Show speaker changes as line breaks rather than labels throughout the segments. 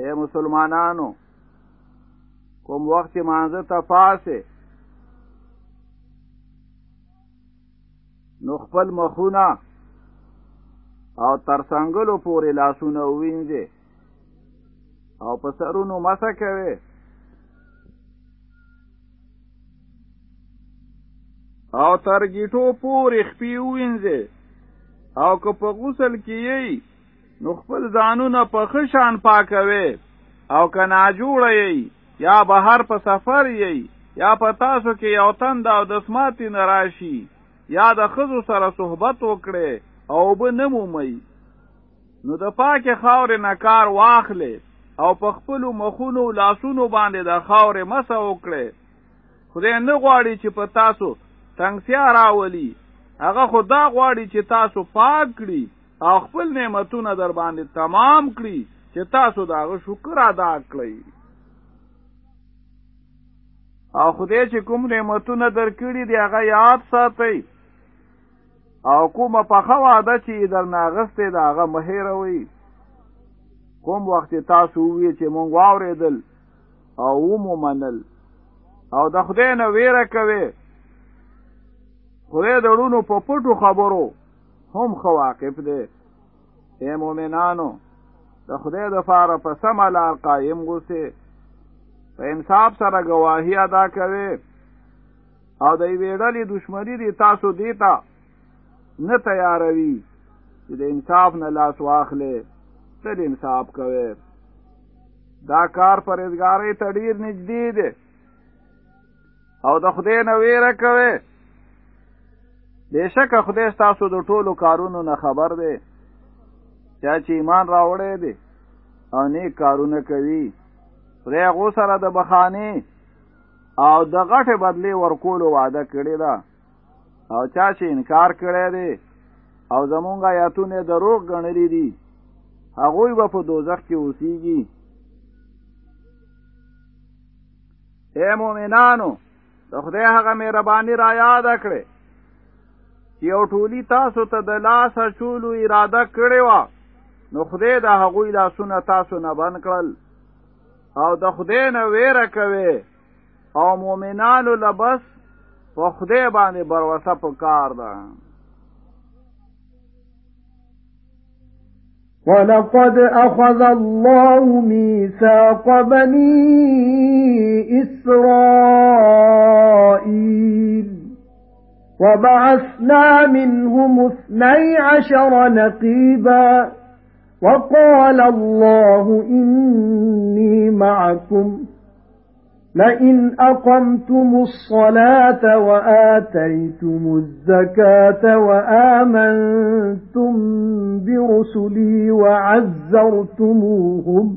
اے مسلمانانو کوم وخت مانزه ته پاسه نو خپل مخونه او ترڅنګلو پورې لاسونه وینځي او په سرونو مسه کوي او ترګیټو پورې خپې وینځي او که په غسل کې یې نو خپل ځانونه په خشان پاکوي او کنا جوړه یي یا بهر په سفر یي یا په تاسو کې یو تند او د سماتی نراشي یا د خزو سره صحبت وکړي او به نمومي نو د پاکه خاور نه کار واخلې او په خپل مخونو لاسونو باندې د خاور مسه وکړي خدای نه غواړي چې په تاسو تنگسیا راولي. هغه خو دا غواړي چې تاسو پاک کړي او خپل نعمتونه در باندې تمام کړي چې تاسو د هغه شکر ادا کړئ. او خدای چې کوم نعمتونه درکړي دی هغه یاد ساتئ. او کومه وعده چې درنه اخیستې هغه مه هېروئ کوم وخت تاسو وی چې مونږ واورېدل او مو منل. او د خدای نه ویره کوي خدای د زړونو په پټو خبرو هم خو واقف دی اے مؤمنانو د خدای د پاره په سم لار قائم اوسئ په انصاف سره گواهی ادا کوي او د یوې ډلې دشمنی دی تاسو دېته نه تیاروي چې د انصاف نه لاس واخلې تر انصاف کوي دا کار پرېزګاری ته ډیر نږدې دی. او د خدای نه ویره کوي بشک خدای تاسو د ټولو کارونو نه خبر دی. چا چې ایمان راوړی دی او نیک کارونه کوي پرې غو سره د بخانه او د غټه بدلی ورکول وعده کړی دا او چا چې انکار کړی دی او زمونږ آیاتونه دروغ ګڼلې دي هغه به په دوزخ کې اوسيږي اے مؤمنانو د خدای هغه مهرباني را یاد کړئ یو ټولی تاسو ته د لاس اچولو اراده کړې و نو خدای د هغوی لاسونه تاسو نه بند کړل. او د خدای نه ویره کوي او مؤمنانو لبس په خدای باندې بروسه په کار ده.
وَلَقَدْ أَخَذَ اللَّهُ مِيثَاقَ بَنِي إِسْرَائِيلَ وَبَعَثْنَا مِنْهُمُ اثْنَيْ عَشَرَ نَقِيبًا وَقَالَ اللَّهُ إِنِّي مَعَكُمْ لَئِنْ أَقَمْتُمُ الصَّلَاةَ وَآتَيْتُمُ الزَّكَاةَ وَآمَنْتُمْ بِرُسُلِي وَعَزَّرْتُمُوهُمْ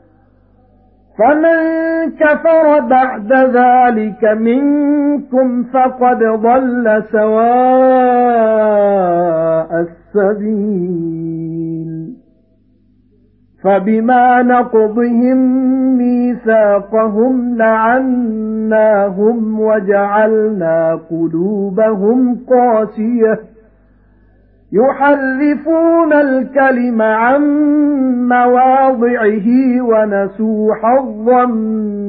فَمَن كَفَرَ بَعْدَ ذَلِكَ مِنكُمْ فَقَدْ ضَلَّ سَوَاءَ السَّبِيلِ. فَبِمَا نَقْضِهِمْ مِيثَاقَهُمْ لَعَنَّاهُمْ وَجَعَلْنَا قُلُوبَهُمْ قَاسِيَةً. يُحَرِّفُونَ الْكَلِمَ عَن مَّوَاضِعِهِ وَنَسُوا حَظًّا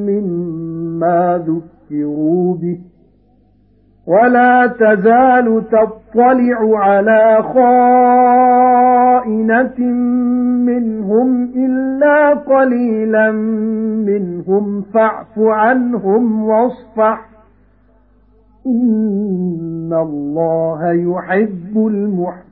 مِّمَّا ذُكِّرُوا بِهِ. وَلَا تَزَالُ تَطَّلِعُ عَلَى خَائِنَةٍ مِنْهُمْ إِلَّا قَلِيلًا مِنْهُمْ. فَاعْفُ عَنْهُمْ وَاصْفَحْ. إِنَّ اللَّهَ يُحِبُّ الْمُحْسِنِينَ.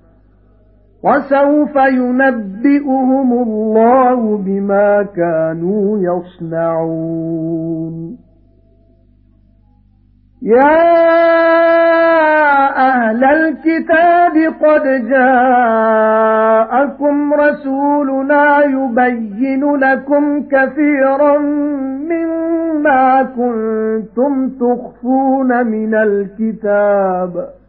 وَسَوْفَ يُنَبِّئُهُمُ اللَّهُ بِمَا كَانُوا يَصْنَعُونَ. يَا أَهْلَ الْكِتَابِ قَدْ جَاءَكُمْ رَسُولُنَا يُبَيِّنُ لَكُمْ كَثِيرًا مِّمَّا كُنتُمْ تُخْفُونَ مِنَ الْكِتَابِ.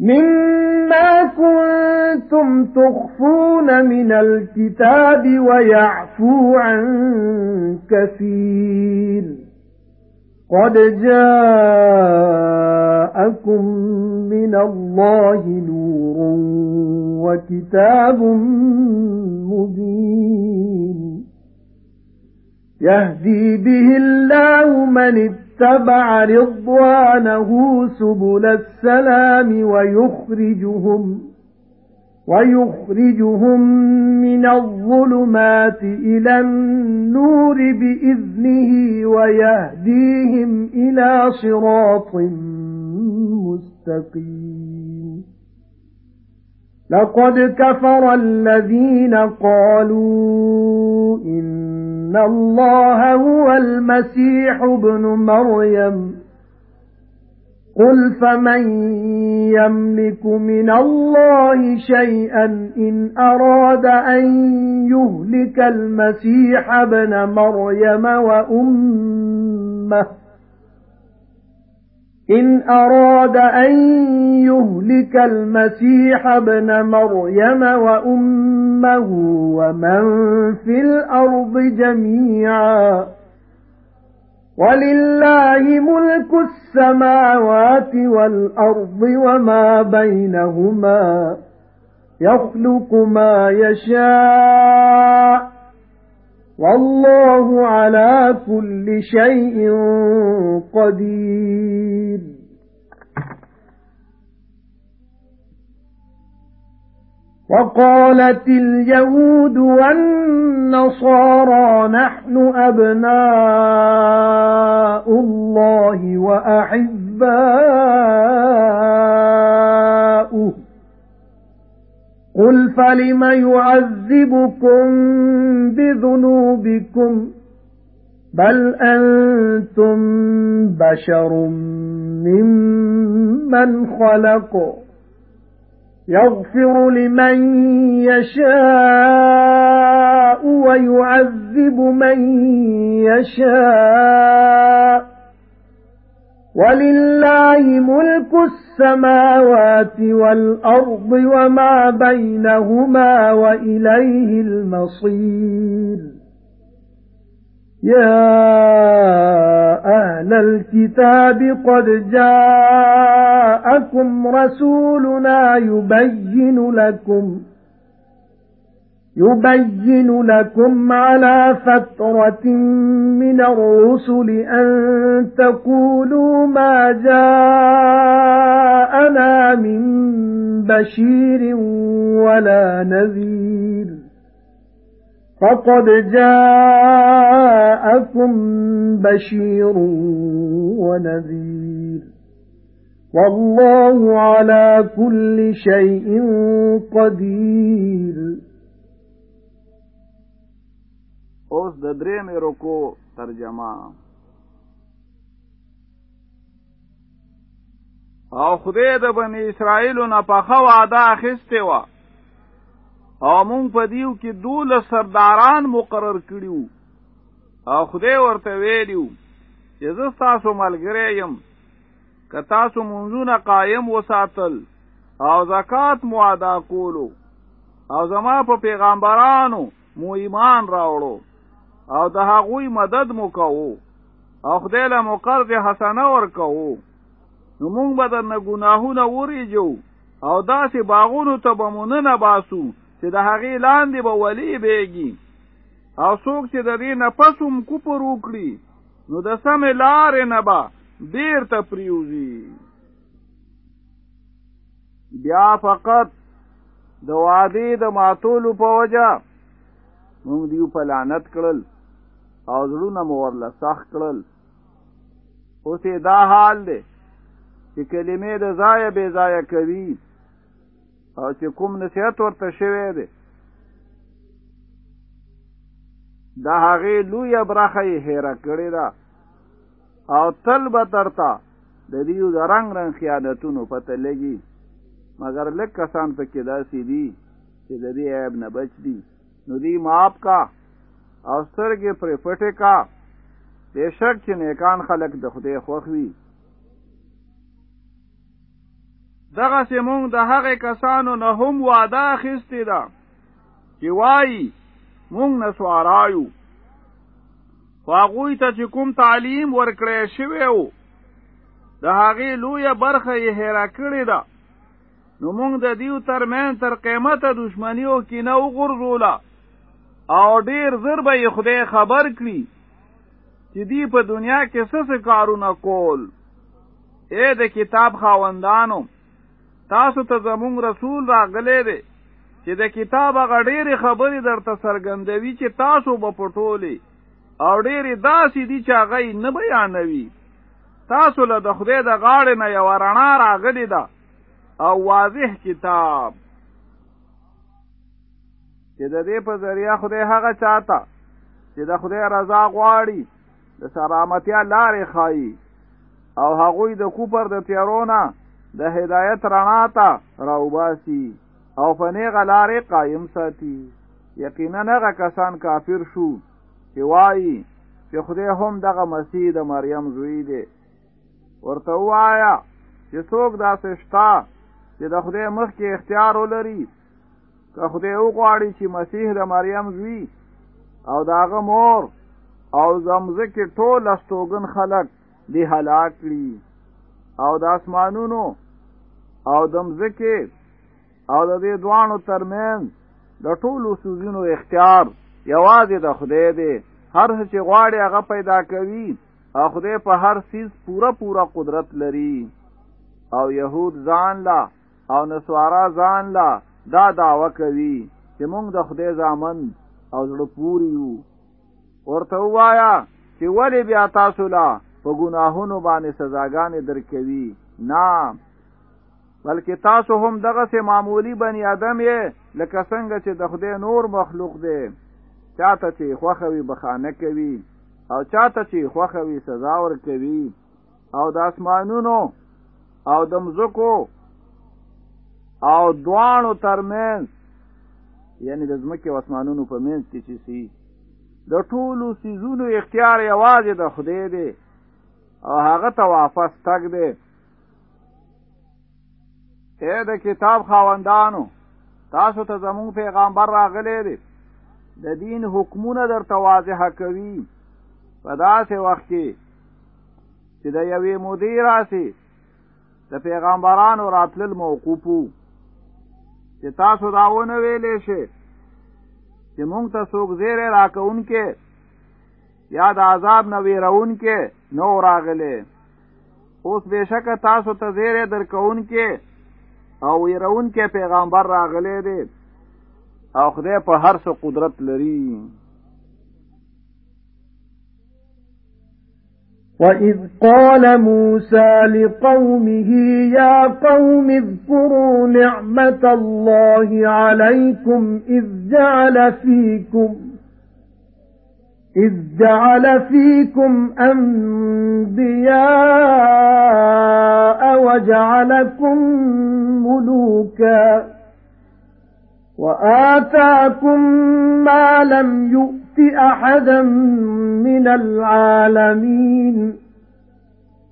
مِمَّا كُنتُمْ تُخْفُونَ مِنَ الْكِتَابِ وَيَعْفُو عَن كَثِيرٍ. قَدْ جَاءَكُم مِّنَ اللَّهِ نُورٌ وَكِتَابٌ مُّبِينٌ. يَهْدِي بِهِ اللَّهُ مَنِ اتَّبَعَ رِضْوَانَهُ سُبُلَ السَّلَامِ وَيُخْرِجُهُمْ وَيُخْرِجُهُم مِّنَ الظُّلُمَاتِ إِلَى النُّورِ بِإِذْنِهِ وَيَهْدِيهِمْ إِلَى صِرَاطٍ مُّسْتَقِيمٍ. لَقَدْ كَفَرَ الَّذِينَ قَالُوا إِنَّ اللَّهَ هُوَ الْمَسِيحُ ابْنُ مَرْيَمَ. قُلْ فَمَن يَمْلِكُ مِنَ اللَّهِ شَيْئًا إِنْ أَرَادَ أَن يُهْلِكَ الْمَسِيحَ ابْنَ مَرْيَمَ وَأُمَّهُ إِنْ أَرَادَ أَن يُهْلِكَ الْمَسِيحَ ابْنَ مَرْيَمَ وَأُمَّهُ وَمَن فِي الْأَرْضِ جَمِيعًا. وَلِلَّهِ مُلْكُ السَّمَاوَاتِ وَالْأَرْضِ وَمَا بَيْنَهُمَا. يَخْلُقُ مَا يَشَاءُ وَاللَّهُ عَلَى كُلِّ شَيْءٍ قَدِيرٌ. وَقَالَتِ الْيَهُودُ وَالنَّصَارَى نَحْنُ أَبْنَاءُ اللَّهِ وَأَحِبَّاؤُهُ. باؤه قُلْ فَلِمَ يُعَذِّبُكُم بِذُنُوبِكُمْ بَلْ أَنْتُمْ بَشَرٌ مِّمَّنْ خَلَقَ يَغْفِرُ لِمَن يَشَاءُ وَيُعَذِّبُ مَن يَشَاءُ وَلِلَّهِ مُلْكُ السَّمَاوَاتِ وَالْأَرْضِ وَمَا بَيْنَهُمَا وَإِلَيْهِ الْمَصِيرُ. يَا أَهْلَ الْكِتَابِ قَدْ جَاءَكُمْ رَسُولُنَا يُبَيِّنُ لَكُمْ يُبَيِّنُ لَكُمْ عَلَى فَتْرَةٍ مِنَ الرُّسُلِ أَن تَقُولُوا مَا جَاءَنَا مِن بَشِيرٍ وَلَا نَذِيرٍ فَقَدْ جَاءَكُم بَشِيرٌ وَنَذِيرٌ وَاللَّهُ عَلَى كُلِّ شَيْءٍ قَدِيرٌ
اوس د درې مې رکو ترجمه. او خدای د بنی اسرائیل نه په خو ادا اخیسته و او مونږ په دیو کې دول سرداران مقرر کړیو او خدای ورته ویلیو چې زه تاسو ملګری یم که تاسو منځونه قایم وساتل او زکات مو ادا کولو او زما په پیغمبرانو مو ایمان راوړو او د هغوی مدد مو کوو. او خدای له مو قرض حسنه ورکوو. نو مونږ به در نه ګناهونه ورېژو. او داسې باغونو ته به مونږ باسو چې د هغې لاندې به ولی بهېږي او څوک چې د دې نه پس هم کفر وکړي نو د سمې لارې نه به بیرته پریوزي. بیا فقط د وادي د ماتولو په وجه مونږ دیو په لعنت کړل او زړونه مو ورله سخت کړل. اوس دا حال دی چې کلمې د ځای به ځای کوي او چې کوم نصیحت ورته شوی دی. دا هغه لوی برخه یې هېره کړې ده او تل به ترتا د دوی د رنگ رنگ خیانتونو پته لګي. مگر لک کسان پکې داسې دي چې د دې عیب نه بچ دي. نو دی معاف کا او سترګې پر پټه کا. بشک چې نیکان خلق د خدای خوښ وي. دغه شان مونږ د هغه کسانو نه هم وعده اخیستې ده. چې وایي مونږ نصارا یو خو هغوی ته چې کوم تعلیم ورکړی شوی وو د هغې لویه برخه یې هیره کړې ده. نو مونږ د دوی ترمنځ تر قیامته دشمنی او کینه وغورځوله او ډیر زر به خدای خبر کړي چې دی په دنیا کې څه کارونه کول. اے د کتاب خاوندانو تاسو ته زموږ رسول راغلی دی چې د کتاب هغه ډېرې خبرې درته څرګندوي چې تاسو به پټولې. او ډېرې داسې دي چې هغه نه بیانوي. تاسو له د خدای د غاړې نه یوه رڼا راغلې ده. او واضح کتاب چې د دې په ذریعہ خدای هغه چاته چې د خدای رضا غواړي د سلامتیا لارې خایي او هغوی د کوپر د تیارونه د هدایت رڼا ته راوباسي او په نیغه لارې قایم ساتي. یقینا هغه کسان کافر شو چې وایي چې خدای هم دغه مسیح د مریم زوی دی. ورته وایا چې څوک داسې شتا چې د خدای مخ کې اختیار ولري که خدای وغواړي چې مسیح د مریم زوی او داغه مور او زمزکه ټول استوګن خلق دی هلاک کړي. او د اسمانونو او د مزکه او د دې دوانو ترمنځ د ټولو څيزونو اختیار یوازې د خدای دی. هر څه چې غواړي هغه پیدا کوي. او خدای په هر څیز پورا پورا قدرت لري. او يهود ځان لا او نصارا ځان لا دا دعوا کوي چې مونږ د خدای ځامن او زړه پوری یو. ورته وایا چې ولی بیا تاسو لا په ګناهونو باندې سزاګانې درکوي نه. بلکې تاسو هم دغه سه معمولی بنی آدم یې لکه څنګه چې د خدای نور مخلوق دی. چاته چې خوښوي بخښنه کوي او چاته چې خوښوي سزا ور کوي او د اسمانونو او د مزکو او دوانو ترمنځ یعنی د زمکه او اسمانونو په منځ کې چې څي د ټولو څيزونو اختیار یوازې د خدای دی. او هغه ته واپس تګ دی. اے د کتاب خاوندانو تاسو ته زمونږ پیغمبر راغلی دی. د دین حکمونه در واضح کوي. په داسې وخت کې چې د یوې مودې راسې د پیغمبرانو راتلل موقوفو چې تاسو دا ونه ویلې شي چې مونږ ته څوک زیره راکوونکې یا د عذاب نه ویروونکې نو راغله اوس بشک تاسو ته زیره درکوونکې او ویروونکې پیغمبر راغله دی او خدای په هر څه قدرت لري
وَإِذْ قَالَ مُوسَى لِقَوْمِهِ يَا قَوْمِ اذْكُرُوا نِعْمَةَ اللَّهِ عَلَيْكُمْ إِذْ جَعَلَ فِيكُمْ إِذْ جَعَلَ فِيكُمْ أَنْبِيَاءَ وَجَعَلَكُمْ مُلُوكًا وَآتَاكُمْ مَا لَمْ يُؤْتِ أَحَدًا مِنَ الْعَالَمِينَ.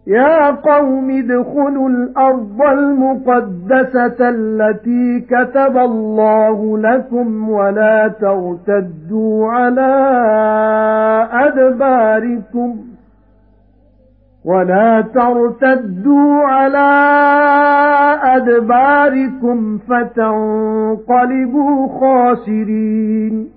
يَا قَوْمِ ادْخُلُوا الْأَرْضَ الْمُقَدَّسَةَ الَّتِي كَتَبَ اللَّهُ لَكُمْ وَلَا تَرْتَدُّوا عَلَى أَدْبَارِكُمْ وَلَا تَرْتَدُّوا عَلَى أَدْبَارِكُمْ فَتَنقَلِبُوا خَاسِرِينَ.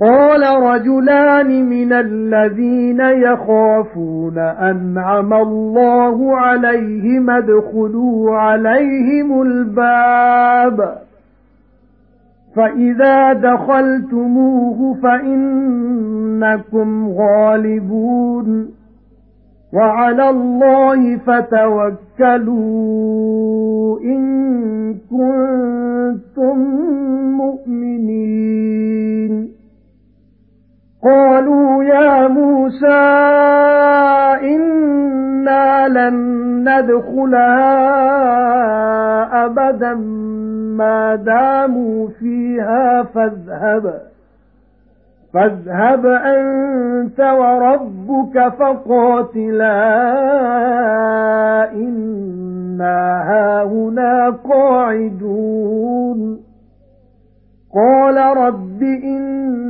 قَالَ رَجُلَانِ مِنَ الَّذِينَ يَخَافُونَ أَنْعَمَ اللَّهُ عَلَيْهِمْ ادْخُلُوا عَلَيْهِمُ الْبَابَ. فَإِذَا دَخَلْتُمُوهُ فَإِنَّكُمْ غَالِبُونَ. وَعَلَى اللَّهِ فَتَوَكَّلُوا إِن كُنتُم مُّؤْمِنِينَ. قَالُوا يَا مُوسَى إِنَّا لَن نَّدْخُلَهَا أَبَدًا مَّا دَامُوا فِيهَا فَاذْهَبْ فَاذْهَبْ أَنْتَ وَرَبُّكَ فَقَاتِلَا إِنَّا هَاهُنَا قَاعِدُونَ. قَالَ رَبِّ إِنِّي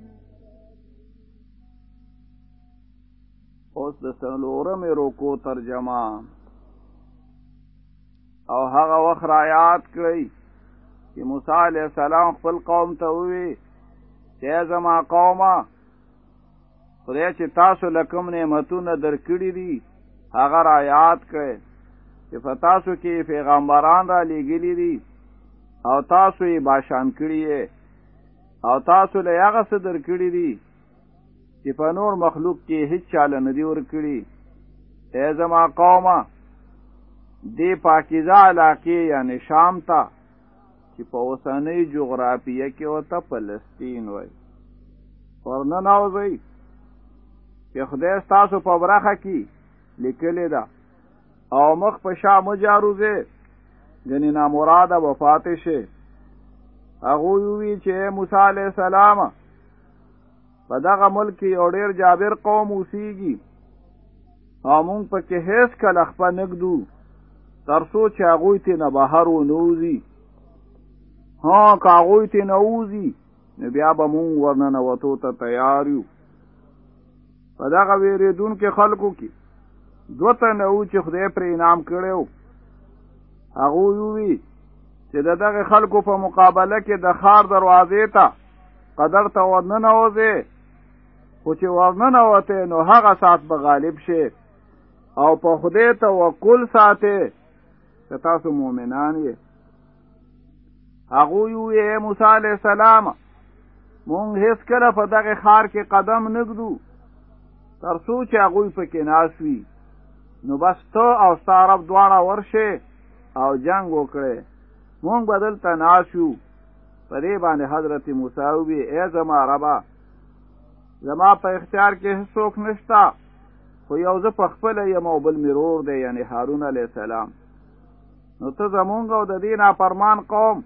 اوس د سلورم روکو ترجمه. او هغه وخت آیات کړی چې موسی علیہ السلام خپل قوم ته وی چې زما قومه خدای چې تاسو لکم نعمتونه درکړي دي هغه را یاد کړئ چې فتاسو کې پیغمبران را لېګلي دي او تاسو یې باشان کړی او تاسو له هغه څه درکړي دي چې په نور مخلوق کې هیڅ چاله ندی ورکړي. ای زما قومه دی پاکیزه علاقه یعنی شام ته چې په اوسنۍ جغرافیه کې وته فلسطین وای. ورنه ناوځي چې خدای تاسو په برخه کې لیکلې ده. او مخ په شا مجاروزه غنی نامراده وفات شه هغه وی چې موسی علی السلام په دغه ملک یو ډیر جابر قوم اوسېږي او مونږ په کې هیڅ کله خپل نګدو ترسو چې هغه ته نه بهر و نوزي ها کاغوی ته نوزي نو بیا به مونږ ورننه وته ته تیار یو. په دغه ویریدون کې خلکو کې دوته نه و چې خدای پر انعام کړو هغه وی چې دغه خلکو په مقابله کې د خار دروازې ته قدر ته ورننه وځي خو چې ورننه وته نو هغه ساعت به غالب شي. او په خدای توکل ساته چې تاسو مؤمنان یې. هغه وی موسی علیه السلام مونږ هیڅ کله په دغه ښار کې قدم نږدو تر څو چې هغه په کې نه اوسي نو بس ته او ستا رب دواړه ورشه او جنگ وکړي مونږ به دلته ناست یو په دې باندې حضرت موسی وی ای زما ربا زما په اختیار کې هیڅوک نشتا خو یو زه په خپل یم او بل مرور دی یعنی هارون علیه السلام. نو ته زمونږ او د دې نافرمان قوم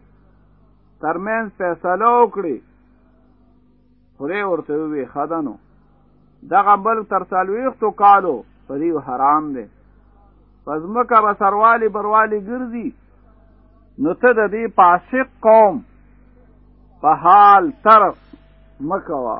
ترمنځ فیصله وکړي خوري ورته وی خدانو دغه بل تر څلوېښتو کالو په دوی حرام دی. پزمکه به سروالی بروالی ګرځي. نو ته د دې پاسق قوم په حال طرف مکوا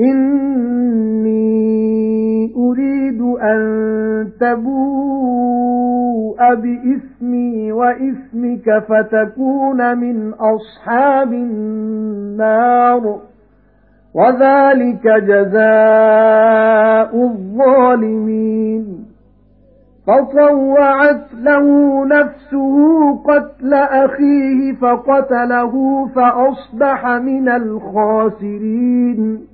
إِنِّي أُرِيدُ أَن تَبُوءَ بِإِثْمِي وَإِثْمِكَ فَتَكُونَ مِنْ أَصْحَابِ النَّارِ. وَذَلِكَ جَزَاءُ الظَّالِمِينَ. فَطَوَّعَتْ لَهُ نَفْسُهُ قَتْلَ أَخِيهِ فَقَتَلَهُ فَأَصْبَحَ مِنَ الْخَاسِرِينَ.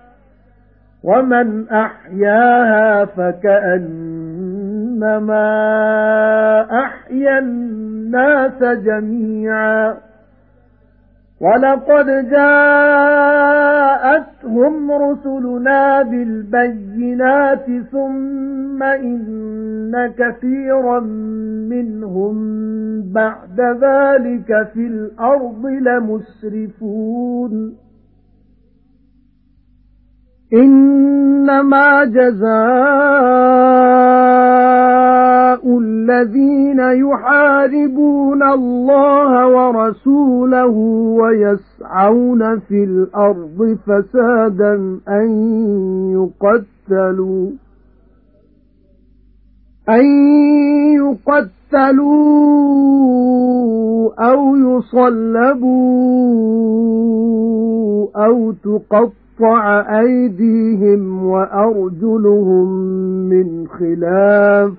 وَمَنْ أَحْيَاهَا فَكَأَنَّمَا أَحْيَا النَّاسَ جَمِيعًا وَلَقَدْ جَاءَتْهُمْ رُسُلُنَا بِالْبَيِّنَاتِ ثُمَّ إِنَّ كَثِيرًا مِنْهُمْ بَعْدَ ذَلِكَ فِي الْأَرْضِ لَمُسْرِفُونَ إِنَّمَا جَزَاءُ الَّذِينَ يُحَارِبُونَ اللَّهَ وَرَسُولَهُ وَيَسْعَوْنَ فِي الْأَرْضِ فَسَادًا أَن يُقَتَّلُوا أَن يُقَتَّلُوا أَوْ يُصَلَّبُوا أَوْ تُقَطَّعَ أَيْدِيهِمْ وَأَرْجُلُهُم مِّنْ خِلَافٍ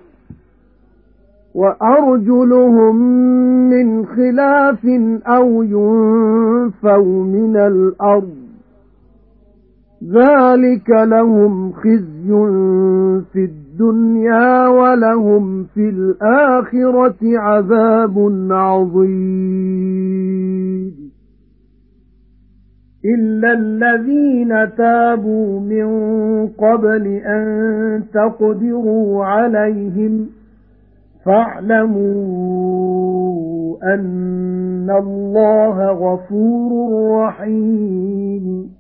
وَأَرْجُلُهُم مِّنْ خِلَافٍ أَوْ يُنفَوْا مِنَ الْأَرْضِ. ذَلِكَ لَهُمْ خِزْيٌ فِي الدُّنْيَا وَلَهُمْ فِي الْآخِرَةِ عَذَابٌ عَظِيمٌ. إِلَّا الَّذِينَ تَابُوا مِن قَبْلِ أَن تَقْدِرُوا عَلَيْهِمْ فَاعْلَمُوا أَنَّ اللَّهَ غَفُورٌ رَّحِيمٌ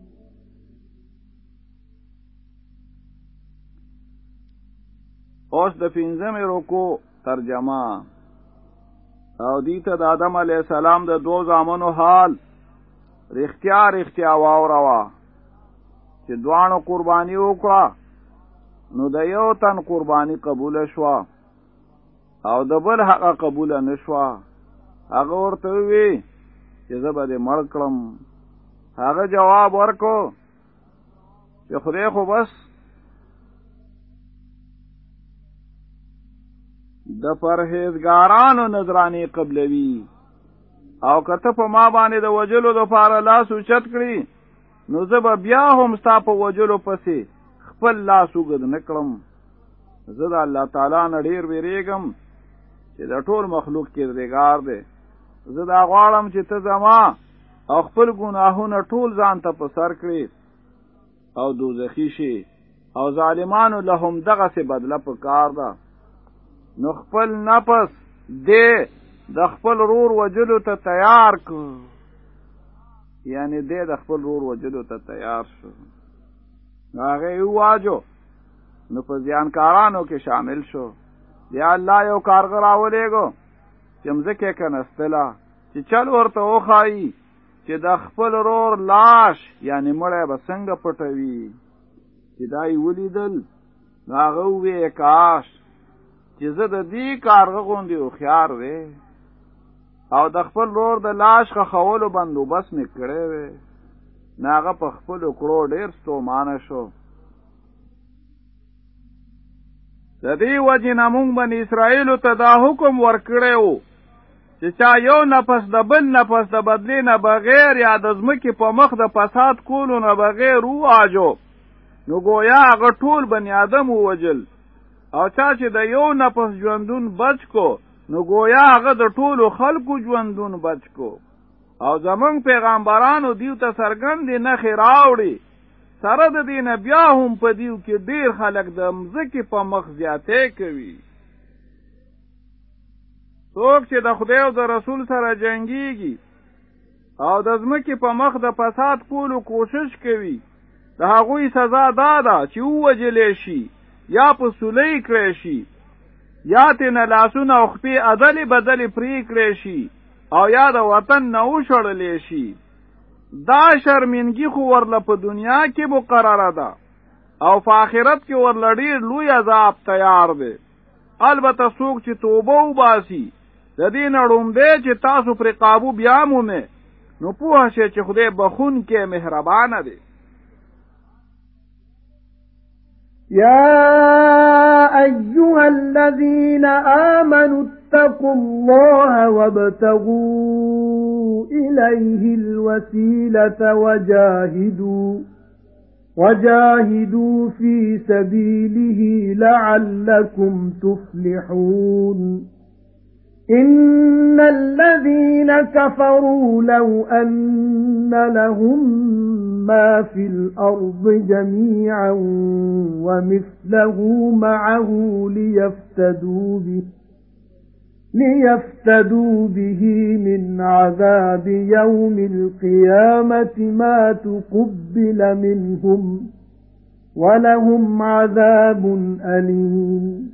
اوس د پنځمې رکو ترجمه. أو دیته د آدم علی السلام د دو زامنو حال. رښتیا رښتیا واوروا چې دوانو قرباني وکړه نو د یو تن قرباني قبول شوه. او د بل حق قبول نشوه هغه ورته وی چې زه به دې مړ کړم. هغه جواب ورکو چې خدای خو بس د پرهیزګارانو نظرانی قبلوي او کته په ما باندې د وجلو د پاره لاس اوچت کړی نو زه به بیا هم ستا په وجلو پسې خپل لاس وګد نکړم زه د الله تعالی نه ډیر ویریږم چې د ټول مخلوق کې رګار دی. زه دا غواړم چې ته زما او خپل ګناهونه ټول ځان ته په سر کړې او دوزخی شي او ظالمانو لهم دغه څه بدله په کار ده. نو خپل نفس دې د خپل رور وجلو ته تیار کو یعنی دې د خپل رور وجلو ته تیار شو. هغه واجو نو په ځانکارانو کې شامل شو. یا الله یو کارګر راولېګو چې مزکه کنستلا چې چل ورته وخایي چې د خپل رور لاش یعنی مړی به څنګه پټوي. چې دای ولیدل. هغه وې کاش. چې زه د دې کارغه غوندې هوښیار وې او د خپل رور د لاش خولو بندوبس مې کړې وې. نو هغه په خپل کړو ډېر ستومانه شو. د دې وجه نه مونږ بني اسرائیل ته دا حکم ورکړیو چې چا یو نفس د بل نفس د بدلی نه بغیر یا د ځمکې په مخ د فساد کولو نه بغیر واجو نو گویا هغه ټول بنی آدم ووجل او چا چې د یو نفس ژوندون بچ کو نو گویا هغه د ټولو خلکو ژوندون بچ کو. او زمونږ پیغمبرانو دیو ته سرګند نښې راوړي سره د دین بیا هم په دیو کې ډیر خلک د مزکی په مخ زیاتې کوي. څوک چې د خدای او د رسول سره جنگيږي او د ځمکې په مخ د فساد کولو کوشش کوي د هغوی سزا دادا چې ووجلې شي یا په سولې کړی شي یا ترینه لاسونه او خپې عدل بدل پری کړی شي او یا د وطن نه وشړلې شي. دا شرمنګي خو ورله په دنیا کې مقرره ده او په آخرت کې ورله ډیر لوی عذاب تیار دی. البته څوک چې توبه وباسي د دې نه وړومبې چې تاسو پر قابو بیا مومه نو پوه شئ چې خدای بخښونکې مهربان دی
يا أيها الذين آمنوا اتقوا الله وابتغوا إليه الوسيلة وجاهدوا وجاهدوا في سبيله لعلكم تفلحون إِنَّ الَّذِينَ كَفَرُوا لَوْ أَنَّ لَهُم مَّا فِي الْأَرْضِ جَمِيعًا وَمِثْلَهُ مَعَهُ لِيَفْتَدُوا بِهِ لِيَفْتَدُوا بِهِ مِنْ عَذَابِ يَوْمِ الْقِيَامَةِ مَا تُقُبِّلَ مِنْهُمْ وَلَهُمْ عَذَابٌ أَلِيمٌ